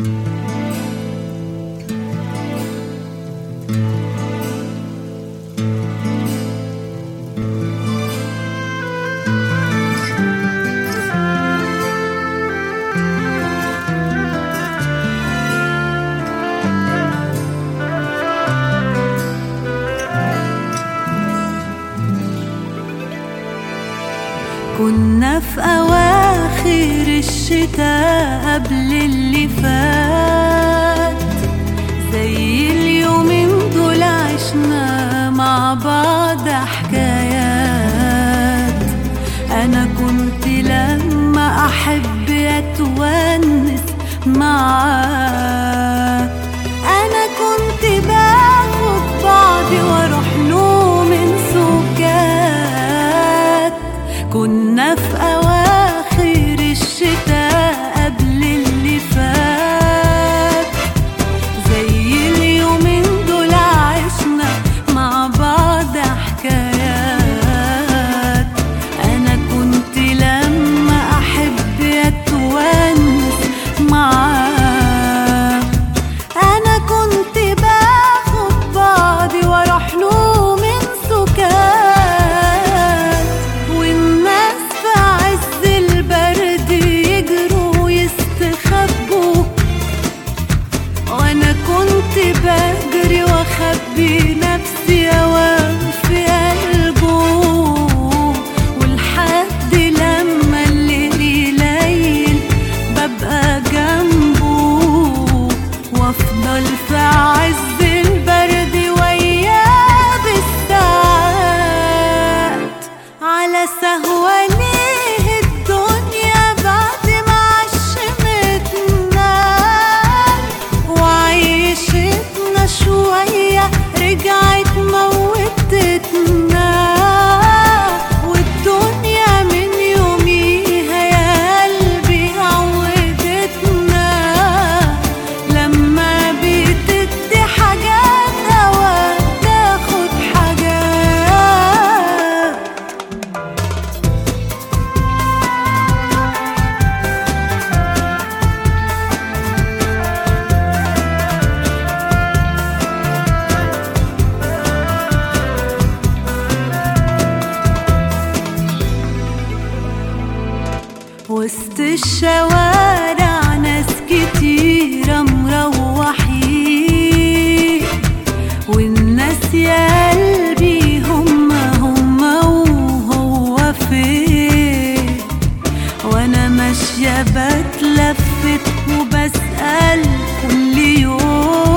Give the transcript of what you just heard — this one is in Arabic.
Mm-hmm. كنا في أواخر الشتاء قبل اللي فات. زي اليومين دول عشنا مع بعض حكايات. أنا كنت لما أحب أتونس معاك. وأنا كنت بجري وأخبي نفسي يا واد. وسط الشوارع ناس كتيرة مروحين والناس يا قلبي هما هما وهو فين وأنا ماشية بتلفت وبسأل كل يوم.